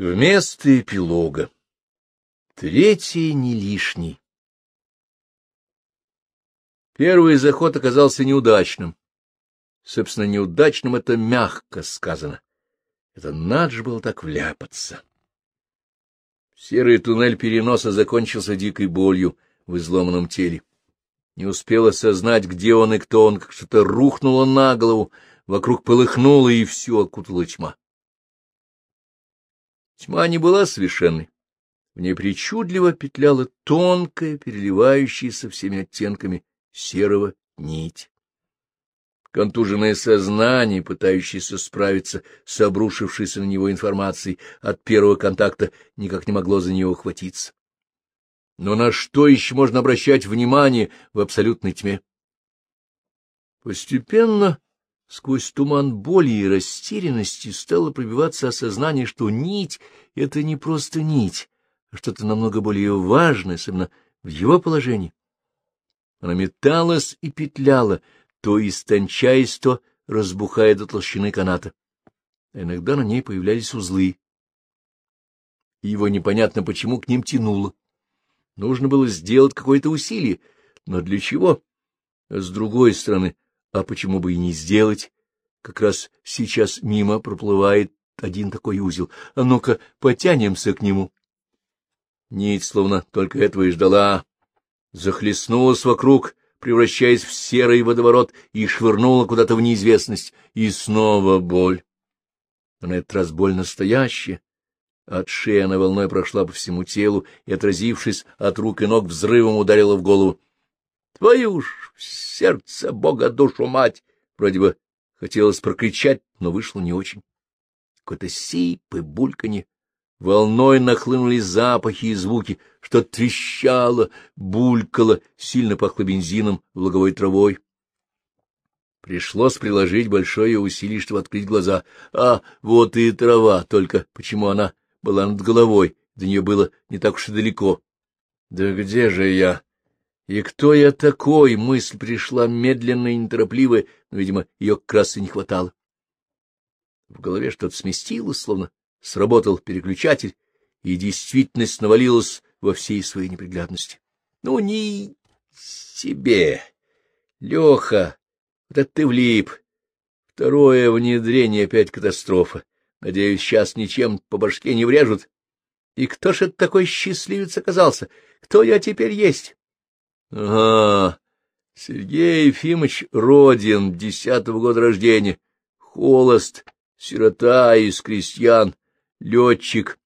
Вместо эпилога. Третий не лишний. Первый заход оказался неудачным. Собственно, неудачным это мягко сказано. Это надо же было так вляпаться. Серый туннель переноса закончился дикой болью в изломанном теле. Не успел осознать, где он и кто он, как что-то рухнуло на голову, вокруг полыхнуло, и все окутала тьма. Тьма не была совершенной. В ней причудливо петляла тонкая, переливающаяся всеми оттенками серого нить. Контуженное сознание, пытающееся справиться с обрушившейся на него информацией от первого контакта, никак не могло за нее ухватиться. Но на что еще можно обращать внимание в абсолютной тьме? Постепенно Сквозь туман боли и растерянности стало пробиваться осознание, что нить — это не просто нить, а что-то намного более важное, особенно в его положении. Она металась и петляла, то истончаясь, то разбухая до толщины каната. А иногда на ней появлялись узлы. И его непонятно почему к ним тянуло. Нужно было сделать какое-то усилие, но для чего? А с другой стороны, а почему бы и не сделать? Как раз сейчас мимо проплывает один такой узел. А ну-ка, потянемся к нему. Нить словно только этого и ждала. Захлестнулась вокруг, превращаясь в серый водоворот, и швырнула куда-то в неизвестность. И снова боль. Но на этот раз боль настоящая. От шеи она волной прошла по всему телу и, отразившись от рук и ног, взрывом ударила в голову. Твою ж сердце Бога душу мать! Вроде бы хотелось прокричать, но вышло не очень. Какой-то сип и бульканье. Волной нахлынули запахи и звуки, что трещало, булькало, сильно пахло бензином, луговой травой. Пришлось приложить большое усилие, чтобы открыть глаза. А, вот и трава, только почему она была над головой, до нее было не так уж и далеко. Да где же я? И кто я такой? Мысль пришла медленная и неторопливая, но, видимо, ее как раз и не хватало. В голове что-то сместилось, словно сработал переключатель, и действительность навалилась во всей своей неприглядности. Ну, не себе. Леха, вот это ты влип. Второе внедрение опять катастрофа. Надеюсь, сейчас ничем по башке не врежут. И кто ж это такой счастливец оказался? Кто я теперь есть? — Ага, Сергей Ефимович Родин, десятого года рождения, холост, сирота из крестьян, летчик,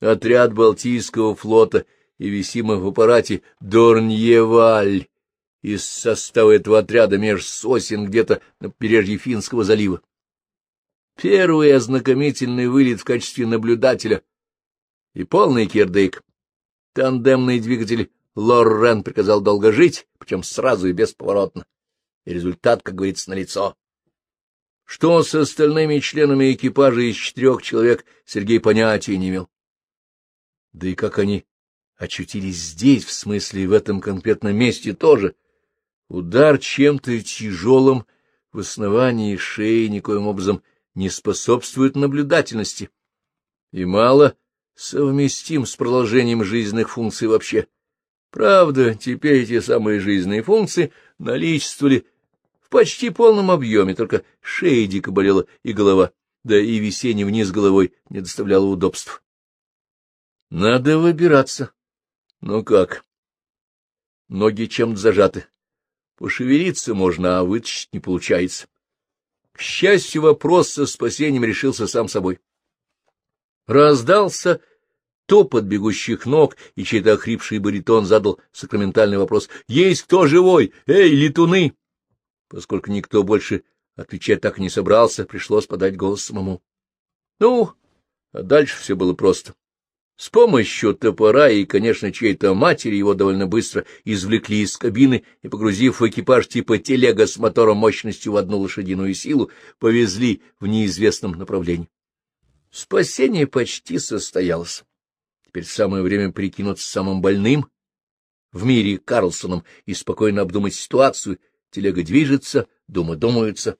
отряд Балтийского флота и висимый в аппарате Дорньеваль из состава этого отряда меж сосен где-то на побережье Финского залива. Первый ознакомительный вылет в качестве наблюдателя и полный кирдык. Тандемный двигатель Лоррен приказал долго жить, причем сразу и бесповоротно. И результат, как говорится, налицо. Что с остальными членами экипажа из четырех человек, Сергей понятия не имел. Да и как они очутились здесь, в смысле в этом конкретном месте тоже. Удар чем-то тяжелым в основании шеи никоим образом не способствует наблюдательности и мало совместим с продолжением жизненных функций вообще. Правда, теперь эти самые жизненные функции наличествовали в почти полном объеме, только шея дико болела и голова, да и висение вниз головой не доставляло удобств. Надо выбираться. Ну как? Ноги чем-то зажаты. Пошевелиться можно, а вытащить не получается. К счастью, вопрос со спасением решился сам собой. Раздался топот бегущих ног, и чей-то охрипший баритон задал сакраментальный вопрос «Есть кто живой? Эй, летуны!» Поскольку никто больше отвечать так и не собрался, пришлось подать голос самому. Ну, а дальше все было просто. С помощью топора и, конечно, чьей-то матери его довольно быстро извлекли из кабины и, погрузив в экипаж типа телега с мотором мощностью в одну лошадиную силу, повезли в неизвестном направлении. Спасение почти состоялось. Теперь самое время прикинуться самым больным в мире Карлсоном и спокойно обдумать ситуацию. Телега движется, думы думаются.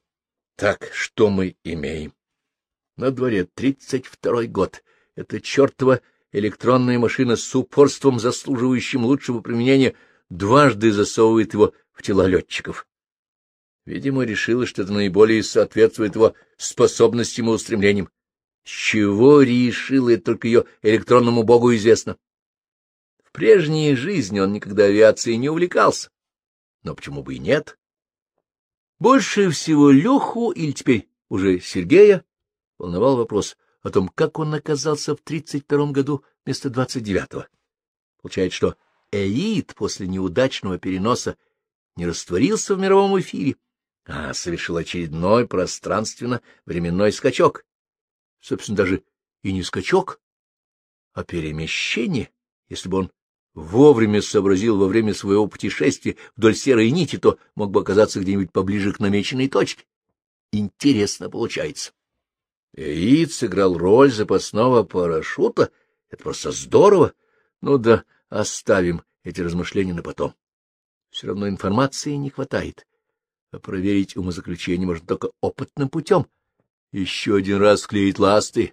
Так, что мы имеем? На дворе тридцать второй год. эта чертова электронная машина с упорством, заслуживающим лучшего применения, дважды засовывает его в тела летчиков. Видимо, решила, что это наиболее соответствует его способностям и устремлениям. С чего решила, это только ее электронному богу известно. В прежней жизни он никогда авиацией не увлекался. Но почему бы и нет? Больше всего Леху, или теперь уже Сергея, волновал вопрос о том, как он оказался в 32-м году вместо 29-го. Получается, что Эид после неудачного переноса не растворился в мировом эфире, а совершил очередной пространственно-временной скачок. Собственно, даже и не скачок, а перемещение, если бы он вовремя сообразил во время своего путешествия вдоль серой нити, то мог бы оказаться где-нибудь поближе к намеченной точке. Интересно получается. Яид сыграл роль запасного парашюта. Это просто здорово. Ну да, оставим эти размышления на потом. Все равно информации не хватает. А проверить умозаключение можно только опытным путем. Еще один раз клеить ласты.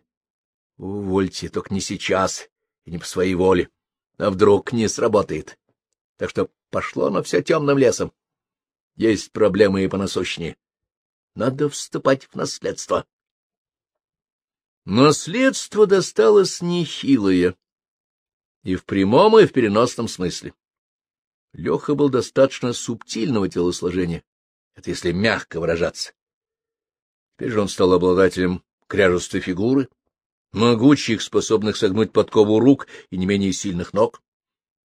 Увольте, только не сейчас и не по своей воле а вдруг не сработает. Так что пошло оно все темным лесом. Есть проблемы и понасущнее. Надо вступать в наследство. Наследство досталось нехилое. И в прямом, и в переносном смысле. Леха был достаточно субтильного телосложения, это если мягко выражаться. Теперь же он стал обладателем кряжестой фигуры, могучих, способных согнуть подкову рук и не менее сильных ног.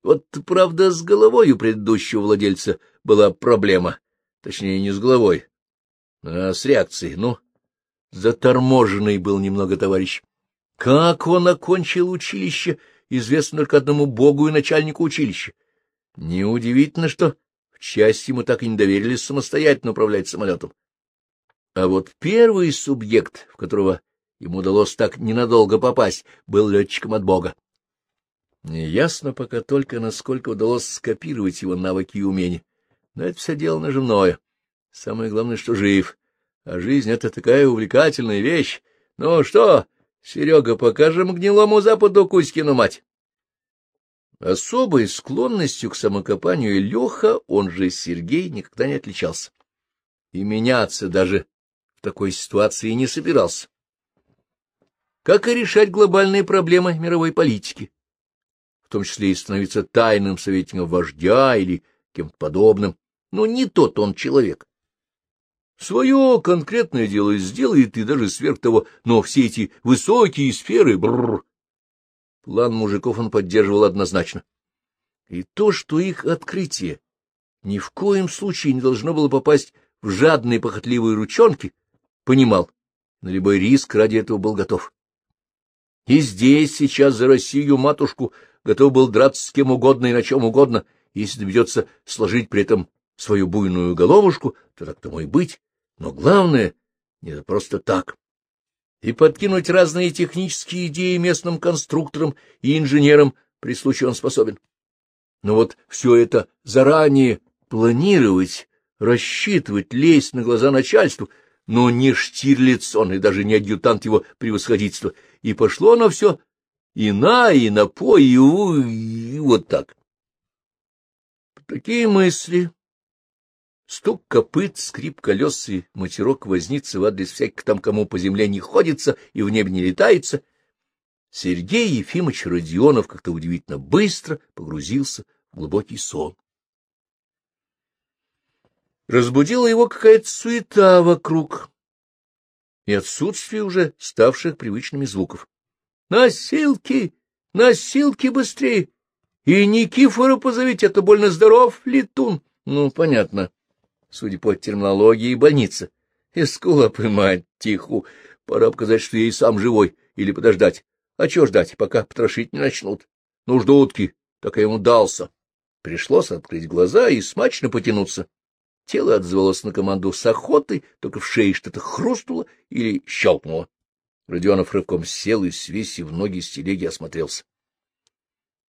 Вот, правда, с головой у предыдущего владельца была проблема. Точнее, не с головой, а с реакцией. Ну, заторможенный был немного товарищ. Как он окончил училище, известно только одному богу и начальнику училища. Неудивительно, что в части ему так и не доверили самостоятельно управлять самолетом. А вот первый субъект, в которого Ему удалось так ненадолго попасть, был летчиком от Бога. Неясно пока только, насколько удалось скопировать его навыки и умения. Но это все дело наживное. Самое главное, что жив. А жизнь — это такая увлекательная вещь. Ну что, Серега, покажем гнилому западу Кузькину мать. Особой склонностью к самокопанию Леха, он же Сергей, никогда не отличался. И меняться даже в такой ситуации не собирался как и решать глобальные проблемы мировой политики, в том числе и становиться тайным советником вождя или кем-то подобным. Но не тот он человек. Свое конкретное дело сделает и даже сверх того, но все эти высокие сферы... Бррр. План мужиков он поддерживал однозначно. И то, что их открытие ни в коем случае не должно было попасть в жадные похотливые ручонки, понимал, на любой риск ради этого был готов. И здесь сейчас за Россию матушку готов был драться с кем угодно и на чем угодно, если доведется сложить при этом свою буйную головушку, то так тому и быть. Но главное — не просто так. И подкинуть разные технические идеи местным конструкторам и инженерам при случае он способен. Но вот все это заранее планировать, рассчитывать, лезть на глаза начальству, но не Штирлиц он и даже не адъютант его превосходительства — и пошло оно все и на, и на по, и, у, и вот так. Такие мысли, стук копыт, скрип колес и матерок возницы в адрес всяких там, кому по земле не ходится и в небе не летается, Сергей Ефимович Родионов как-то удивительно быстро погрузился в глубокий сон. Разбудила его какая-то суета вокруг и отсутствие уже ставших привычными звуков. «Носилки! Носилки быстрее! И Никифора позовите, это больно здоров, летун!» «Ну, понятно. Судя по терминологии, больница. Эскулапы, мать, тиху. Пора показать, что я и сам живой, или подождать. А чего ждать, пока потрошить не начнут? Ну, ждутки, так я ему дался. Пришлось открыть глаза и смачно потянуться. Тело отзвалось на команду с охотой, только в шее что-то хрустнуло или щелкнуло. Родионов рывком сел и, свесив ноги с телеги, осмотрелся.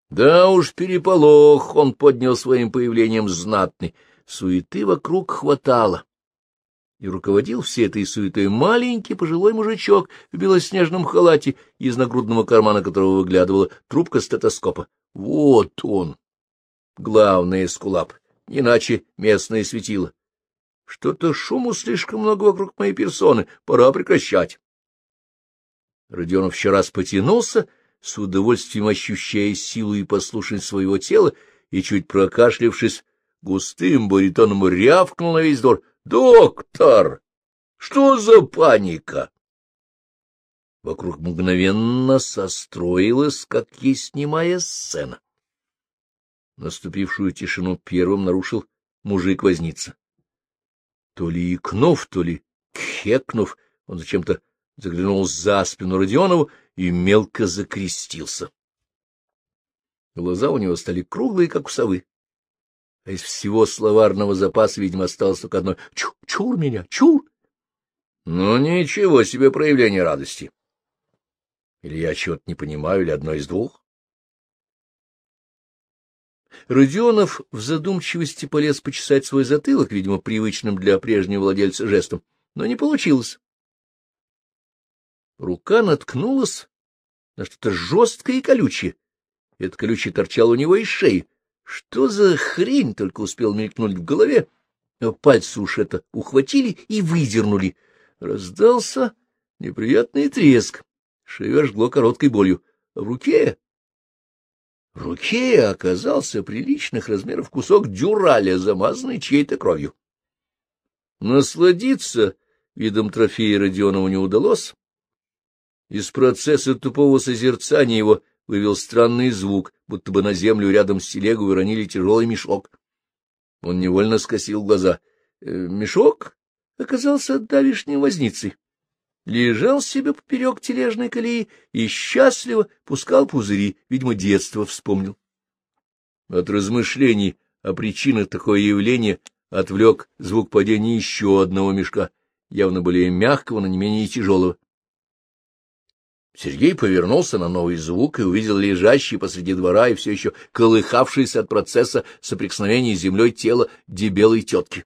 Да уж, переполох он поднял своим появлением знатный. Суеты вокруг хватало. и руководил всей этой суетой маленький пожилой мужичок в белоснежном халате, из нагрудного кармана которого выглядывала трубка стетоскопа. Вот он, главный эскулап, иначе местное светило. Что-то шуму слишком много вокруг моей персоны, пора прекращать. Родионов еще раз потянулся, с удовольствием ощущая силу и послушность своего тела, и, чуть прокашлявшись, густым баритоном рявкнул на весь двор. «Доктор! Что за паника?» Вокруг мгновенно состроилась, как есть снимая сцена. Наступившую тишину первым нарушил мужик-возница. То ли икнув, то ли кхекнув, он зачем-то заглянул за спину Родионову и мелко закрестился. Глаза у него стали круглые, как у совы. А из всего словарного запаса, видимо, осталось только одно «Чур, чур меня, чур!» Ну, ничего себе проявление радости. Или я чего-то не понимаю, или одно из двух. Родионов в задумчивости полез почесать свой затылок, видимо, привычным для прежнего владельца жестом, но не получилось. Рука наткнулась на что-то жесткое и колючее. Это колючее торчало у него из шеи. Что за хрень только успел мелькнуть в голове, а пальцы уж это ухватили и выдернули. Раздался неприятный треск. Шею жгло короткой болью. А в руке... В руке оказался приличных размеров кусок дюраля, замазанный чьей-то кровью. Насладиться видом трофея Родионову не удалось. Из процесса тупого созерцания его вывел странный звук, будто бы на землю рядом с телегой уронили тяжелый мешок. Он невольно скосил глаза. Э, мешок оказался давишней возницей. Лежал себе поперек тележной колеи и счастливо пускал пузыри, видимо, детство вспомнил. От размышлений о причинах такого явления отвлек звук падения еще одного мешка, явно более мягкого, но не менее тяжелого. Сергей повернулся на новый звук и увидел лежащий посреди двора и все еще колыхавшийся от процесса соприкосновения с землей тело дебелой тетки.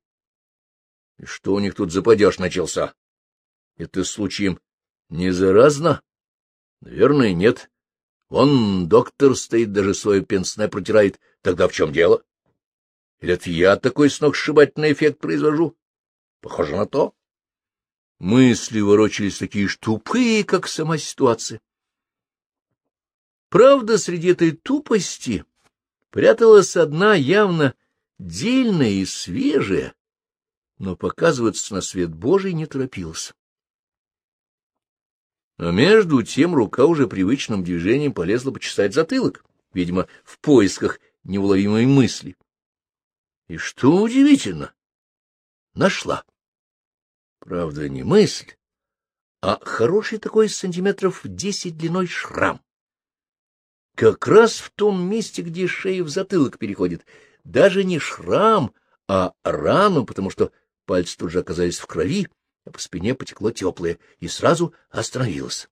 Что у них тут за падеж начался? Это случаем не заразно? Наверное, нет. Вон доктор стоит, даже свое пенсне протирает. Тогда в чем дело? Или это я такой сногсшибательный эффект произвожу? Похоже на то. Мысли ворочались такие ж тупые, как сама ситуация. Правда, среди этой тупости пряталась одна явно дельная и свежая, но показываться на свет Божий не торопилась. А между тем рука уже привычным движением полезла почесать затылок, видимо, в поисках неуловимой мысли. И что удивительно, нашла. Правда, не мысль, а хороший такой сантиметров десять длиной шрам. Как раз в том месте, где шея в затылок переходит. Даже не шрам, а рану, потому что пальцы тут же оказались в крови, а по спине потекло теплое, и сразу остановилось.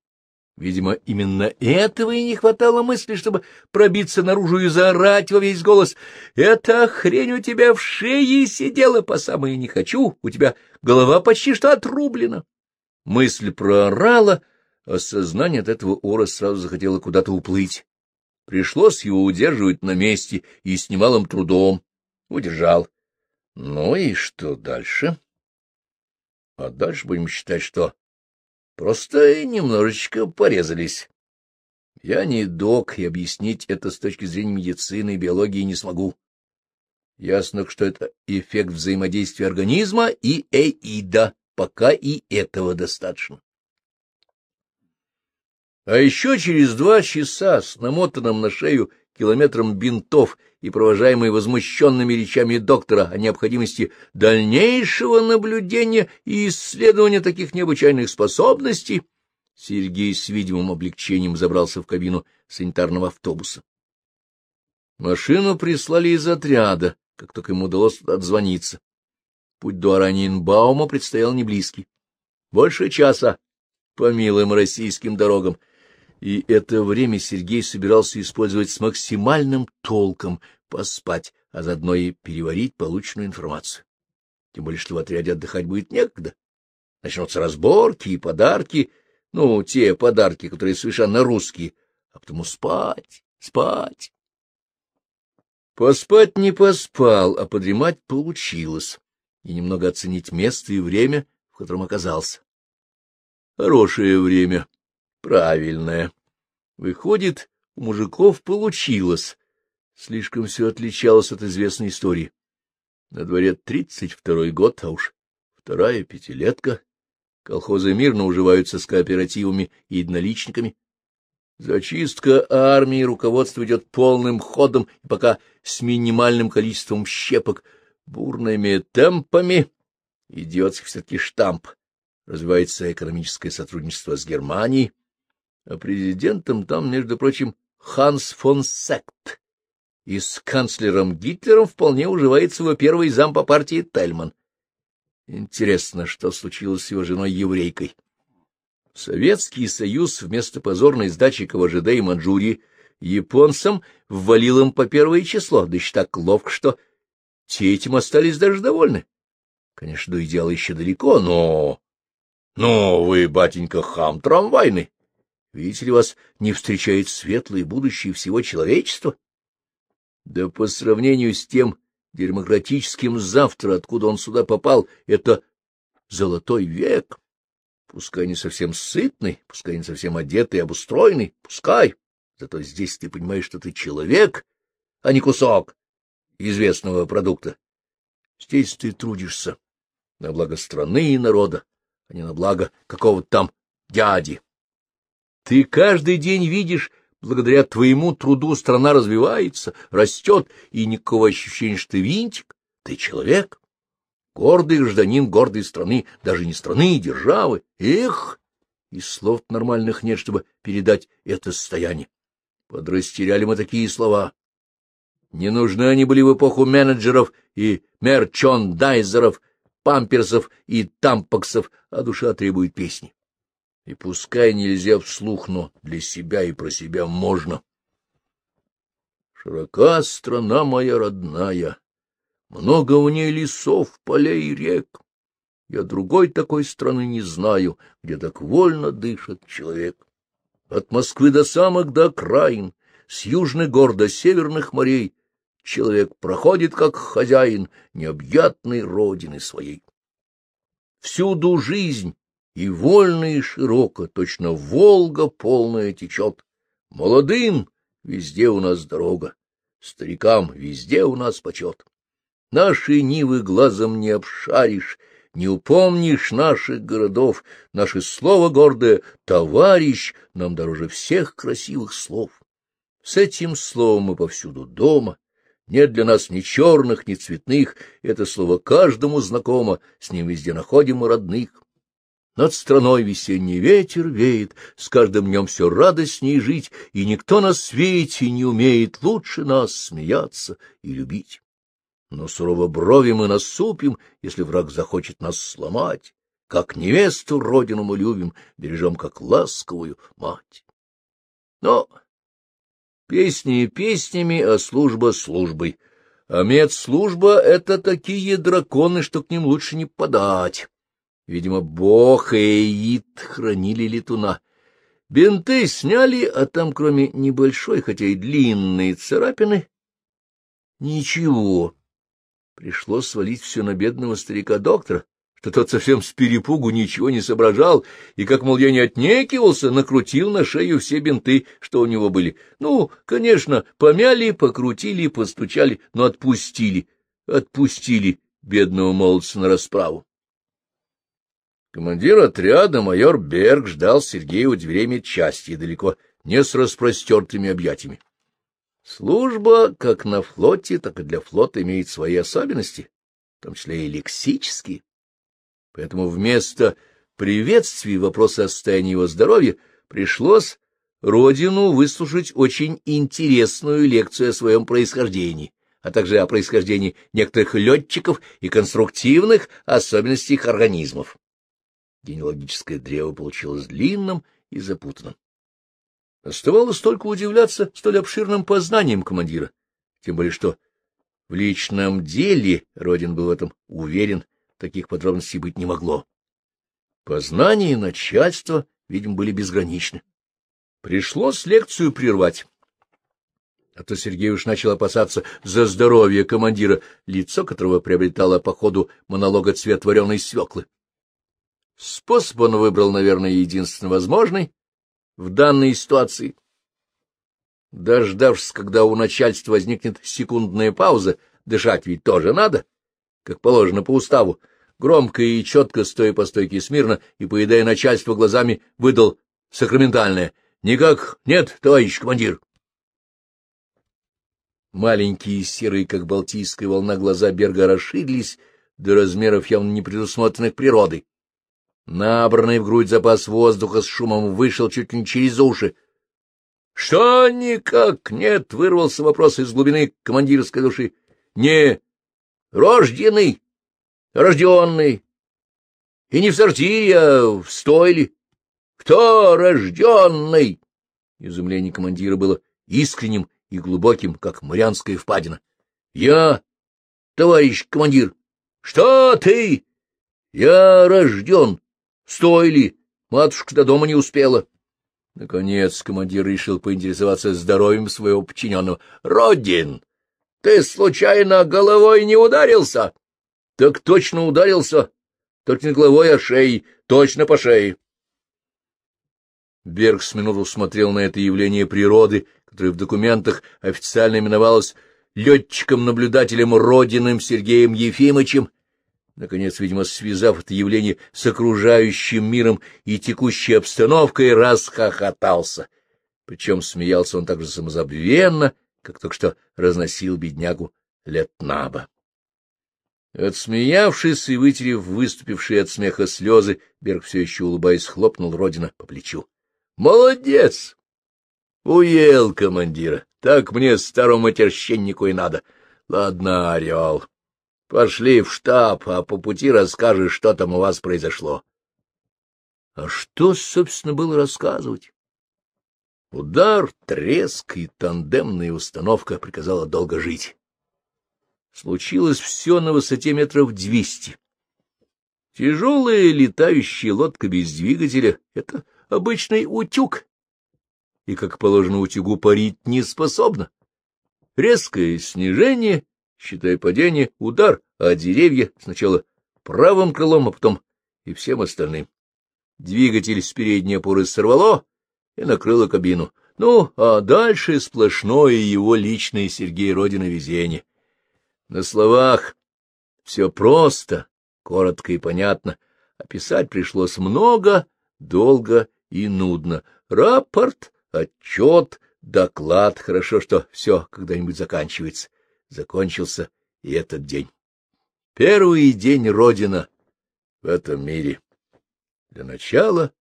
Видимо, именно этого и не хватало мысли, чтобы пробиться наружу и заорать во весь голос. «Эта хрень у тебя в шее сидела по самое не хочу, у тебя голова почти что отрублена». Мысль проорала, а сознание от этого ора сразу захотело куда-то уплыть. Пришлось его удерживать на месте и с немалым трудом. Удержал. Ну и что дальше? А дальше будем считать, что Просто немножечко порезались. Я не док, и объяснить это с точки зрения медицины и биологии не смогу. Ясно, что это эффект взаимодействия организма и эида, пока и этого достаточно. А еще через два часа с намотанным на шею километром бинтов и провожаемый возмущенными речами доктора о необходимости дальнейшего наблюдения и исследования таких необычайных способностей, Сергей с видимым облегчением забрался в кабину санитарного автобуса. Машину прислали из отряда, как только ему удалось отзвониться. Путь до Аранинбаума предстоял неблизкий. Больше часа по милым российским дорогам — и это время Сергей собирался использовать с максимальным толком, поспать, а заодно и переварить полученную информацию. тем более что в отряде отдыхать будет некогда. Начнутся разборки и подарки, ну, те подарки, которые совершенно русские, а потом спать, спать. Поспать не поспал, а подремать получилось, и немного оценить место и время, в котором оказался. Хорошее время, правильное. Выходит, у мужиков получилось. Слишком все отличалось от известной истории. На дворе тридцать второй год, а уж вторая пятилетка. Колхозы мирно уживаются с кооперативами и единоличниками. Зачистка армии руководство идет полным ходом, и пока с минимальным количеством щепок, бурными темпами, идиотский все-таки штамп, развивается экономическое сотрудничество с Германией, а президентом там, между прочим, Ханс фон Сект, и с канцлером Гитлером вполне уживается его первый зам по партии Тельман. Интересно, что случилось с его женой-еврейкой. Советский Союз вместо позорной сдачи КВЖД и Манчжурии японцам ввалил им по первое число, да еще так ловко, что те этим остались даже довольны. Конечно, до идеала еще далеко, но... Но вы, батенька, хам трамвайный. Видите ли, вас не встречает светлое будущее всего человечества? Да по сравнению с тем демократическим завтра, откуда он сюда попал, это золотой век. Пускай не совсем сытный, пускай не совсем одетый, обустроенный, пускай. Зато здесь ты понимаешь, что ты человек, а не кусок известного продукта. Здесь ты трудишься на благо страны и народа, а не на благо какого-то там дяди. Ты каждый день видишь Благодаря твоему труду страна развивается, растет, и никакого ощущения, что ты винтик, ты человек. Гордый гражданин гордой страны, даже не страны, а державы. Эх! И слов нормальных нет, чтобы передать это состояние. Подрастеряли мы такие слова. Не нужны они были в эпоху менеджеров и мерчондайзеров, памперсов и тампаксов, а душа требует песни. И пускай нельзя вслух, но для себя и про себя можно. Широка страна моя родная, много в ней лесов, полей и рек. Я другой такой страны не знаю, где так вольно дышит человек. От Москвы до самых до окраин, с южных гор до северных морей, человек проходит как хозяин необъятной родины своей. Всюду жизнь, и вольно и широко, точно Волга полная течет. Молодым везде у нас дорога, старикам везде у нас почет. Наши нивы глазом не обшаришь, не упомнишь наших городов, наше слово гордое «товарищ» нам дороже всех красивых слов. С этим словом мы повсюду дома, нет для нас ни черных, ни цветных, это слово каждому знакомо, с ним везде находим мы родных. Над страной весенний ветер веет, с каждым днем все радостнее жить, и никто на свете не умеет лучше нас смеяться и любить. Но сурово брови мы насупим, если враг захочет нас сломать. Как невесту родину мы любим, бережем как ласковую мать. Но песни песнями, а служба службой. А медслужба — это такие драконы, что к ним лучше не подать. Видимо, бог и Эйит хранили летуна. Бинты сняли, а там, кроме небольшой, хотя и длинной царапины, ничего. Пришлось свалить все на бедного старика-доктора, что тот совсем с перепугу ничего не соображал, и, как, мол, я не отнекивался, накрутил на шею все бинты, что у него были. Ну, конечно, помяли, покрутили, постучали, но отпустили, отпустили бедного молодца на расправу. Командир отряда, майор Берг, ждал Сергея у дверей медчасти, далеко не с распростертыми объятиями. Служба как на флоте, так и для флота имеет свои особенности, в том числе и лексические. Поэтому вместо приветствий вопроса о состоянии его здоровья пришлось Родину выслушать очень интересную лекцию о своем происхождении, а также о происхождении некоторых летчиков и конструктивных особенностях организмов. Генеалогическое древо получилось длинным и запутанным. Оставалось только удивляться столь обширным познанием командира, тем более что в личном деле Родин был в этом уверен, таких подробностей быть не могло. Познания начальства, видимо, были безграничны. Пришлось лекцию прервать. А то Сергей уж начал опасаться за здоровье командира, лицо которого приобретало по ходу монолога цвет вареной свеклы. Способ он выбрал, наверное, единственно возможный в данной ситуации. Дождавшись, когда у начальства возникнет секундная пауза, дышать ведь тоже надо, как положено по уставу, громко и четко, стоя по стойке смирно и поедая начальство глазами, выдал сакраментальное «Никак нет, товарищ командир». Маленькие серые, как балтийская волна, глаза Берга расширились до размеров явно не предусмотренных природой. Набранный в грудь запас воздуха с шумом вышел чуть не через уши. — Что никак нет? — вырвался вопрос из глубины командирской души. — Не рожденный, рожденный. И не в сортире, а в стойле. Кто рожденный? Изумление командира было искренним и глубоким, как Марианская впадина. — Я, товарищ командир. — Что ты? — Я рожден. Стоили, матушка до дома не успела. Наконец командир решил поинтересоваться здоровьем своего подчиненного. — Родин, ты случайно головой не ударился? — Так точно ударился. Только не головой, а шеей. Точно по шее. Берг с минуту смотрел на это явление природы, которое в документах официально именовалось летчиком-наблюдателем Родиным Сергеем Ефимовичем, наконец, видимо, связав это явление с окружающим миром и текущей обстановкой, расхохотался. Причем смеялся он так же самозабвенно, как только что разносил беднягу Летнаба. Отсмеявшись и вытерев выступившие от смеха слезы, Берг все еще улыбаясь хлопнул Родина по плечу. — Молодец! Уел командира. Так мне старому матерщеннику и надо. Ладно, Орел, Пошли в штаб, а по пути расскажешь, что там у вас произошло. А что, собственно, было рассказывать? Удар, треск и тандемная установка приказала долго жить. Случилось все на высоте метров двести. Тяжелая летающая лодка без двигателя — это обычный утюг, и, как положено, утюгу парить не способна. Резкое снижение считай падение, удар, а деревья сначала правым крылом, а потом и всем остальным. Двигатель с передней опоры сорвало и накрыло кабину. Ну, а дальше сплошное его личное Сергей Родина везение. На словах все просто, коротко и понятно, а писать пришлось много, долго и нудно. Рапорт, отчет, доклад, хорошо, что все когда-нибудь заканчивается закончился и этот день. Первый день Родина в этом мире. Для начала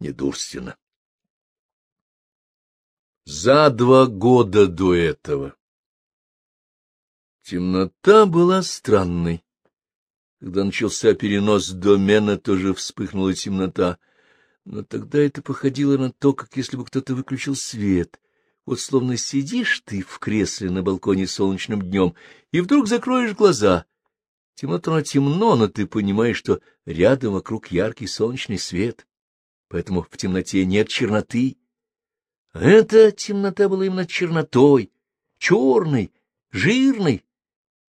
недурственно. За два года до этого. Темнота была странной. Когда начался перенос домена, тоже вспыхнула темнота, но тогда это походило на то, как если бы кто-то выключил свет, вот словно сидишь ты в кресле на балконе солнечным днем, и вдруг закроешь глаза. Темно-то темно, но ты понимаешь, что рядом вокруг яркий солнечный свет, поэтому в темноте нет черноты. А эта темнота была именно чернотой, черной, жирной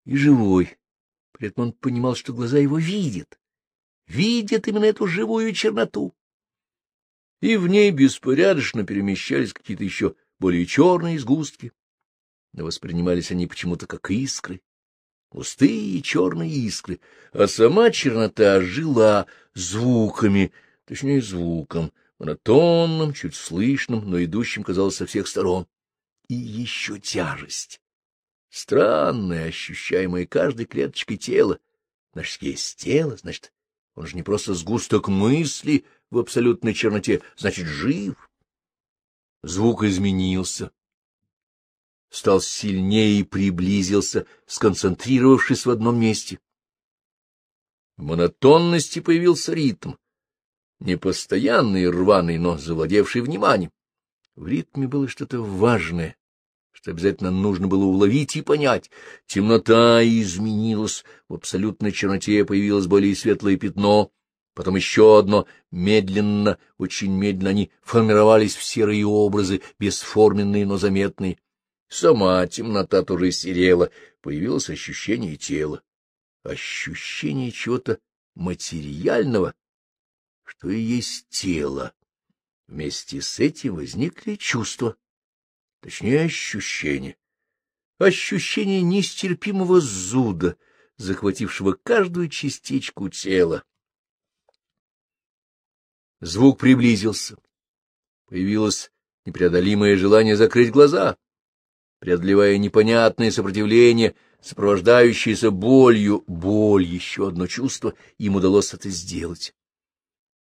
и живой. При этом он понимал, что глаза его видят, видят именно эту живую черноту. И в ней беспорядочно перемещались какие-то еще более черные сгустки, но воспринимались они почему-то как искры, густые черные искры, а сама чернота жила звуками, точнее звуком, монотонным, чуть слышным, но идущим, казалось, со всех сторон. И еще тяжесть, странная, ощущаемая каждой клеточкой тела. Значит, есть тело, значит, он же не просто сгусток мысли в абсолютной черноте, значит, жив. Звук изменился, стал сильнее и приблизился, сконцентрировавшись в одном месте. В монотонности появился ритм, непостоянный и рваный, но завладевший вниманием. В ритме было что-то важное, что обязательно нужно было уловить и понять. Темнота изменилась, в абсолютной черноте появилось более светлое пятно, потом еще одно, медленно, очень медленно они формировались в серые образы, бесформенные, но заметные. Сама темнота тоже серела, появилось ощущение тела, ощущение чего-то материального, что и есть тело. Вместе с этим возникли чувства, точнее ощущения. Ощущение нестерпимого зуда, захватившего каждую частичку тела. Звук приблизился. Появилось непреодолимое желание закрыть глаза. Преодолевая непонятное сопротивление, сопровождающееся болью, боль — еще одно чувство, им удалось это сделать.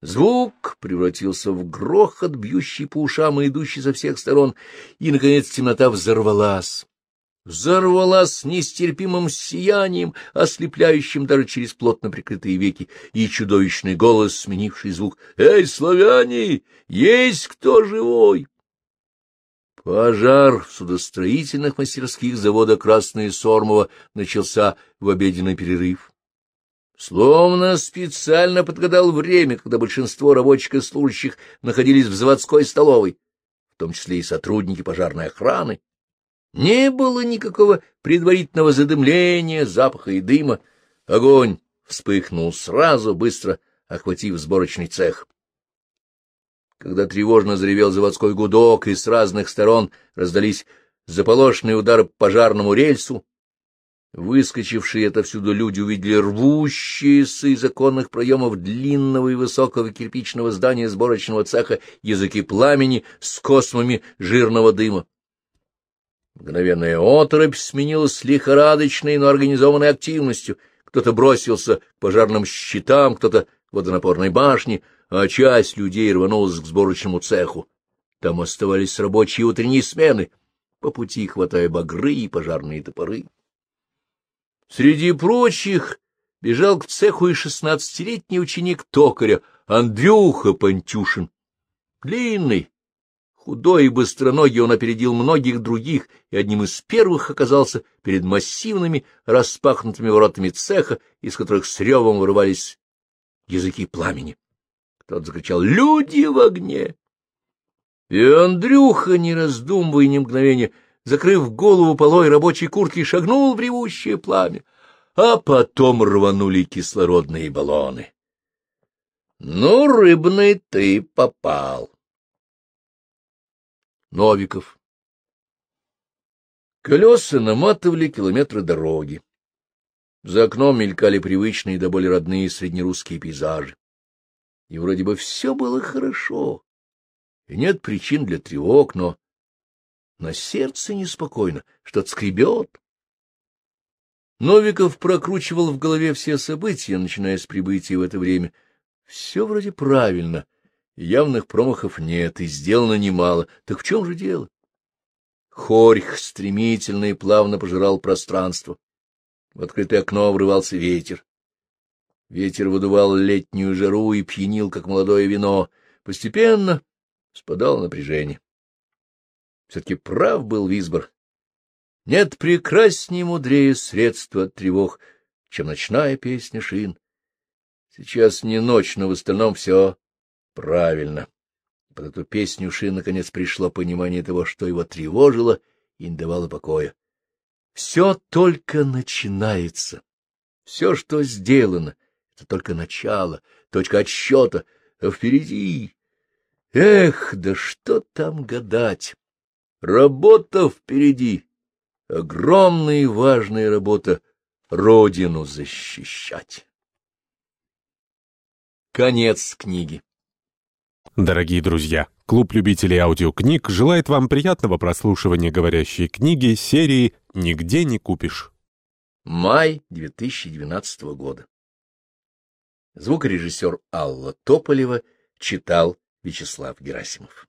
Звук превратился в грохот, бьющий по ушам и идущий со всех сторон, и, наконец, темнота взорвалась. Взорвалась нестерпимым сиянием, ослепляющим даже через плотно прикрытые веки, и чудовищный голос, сменивший звук «Эй, славяне, есть кто живой?» Пожар в судостроительных мастерских завода «Красное Сормово» начался в обеденный перерыв. Словно специально подгадал время, когда большинство рабочих и служащих находились в заводской столовой, в том числе и сотрудники пожарной охраны. Не было никакого предварительного задымления, запаха и дыма. Огонь вспыхнул сразу, быстро охватив сборочный цех. Когда тревожно заревел заводской гудок, и с разных сторон раздались заполошенные удары по пожарному рельсу, Выскочившие отовсюду люди увидели рвущиеся из законных проемов длинного и высокого кирпичного здания сборочного цеха языки пламени с космами жирного дыма. Мгновенная оторопь сменилась лихорадочной, но организованной активностью. Кто-то бросился к пожарным щитам, кто-то к водонапорной башне, а часть людей рванулась к сборочному цеху. Там оставались рабочие утренние смены, по пути хватая багры и пожарные топоры. Среди прочих бежал к цеху и шестнадцатилетний ученик токаря Андрюха Пантюшин. Длинный, худой и быстроногий он опередил многих других и одним из первых оказался перед массивными распахнутыми воротами цеха, из которых с ревом вырывались языки пламени. Кто-то закричал «Люди в огне!» И Андрюха, не раздумывая ни мгновения, закрыв голову полой рабочей куртки, шагнул в ревущее пламя, а потом рванули кислородные баллоны. Ну, рыбный ты попал. Новиков Колеса наматывали километры дороги. За окном мелькали привычные до боли родные среднерусские пейзажи. И вроде бы все было хорошо, и нет причин для тревог, но на сердце неспокойно, что-то скребет. Новиков прокручивал в голове все события, начиная с прибытия в это время. Все вроде правильно, явных промахов нет, и сделано немало. Так в чем же дело? Хорьх стремительно и плавно пожирал пространство. В открытое окно врывался ветер. Ветер выдувал летнюю жару и пьянил, как молодое вино. Постепенно спадало напряжение. Все-таки прав был Висбор. Нет прекраснее и мудрее средства от тревог, чем ночная песня шин. Сейчас не ночь, но в остальном все правильно. Под эту песню шин наконец пришло понимание того, что его тревожило и не давало покоя. Все только начинается. Все, что сделано, — это только начало, точка отсчета, а впереди... Эх, да что там гадать! Работа впереди, огромная и важная работа — Родину защищать. Конец книги. Дорогие друзья, клуб любителей аудиокниг желает вам приятного прослушивания говорящей книги серии «Нигде не купишь». Май 2012 года. Звукорежиссер Алла Тополева читал Вячеслав Герасимов.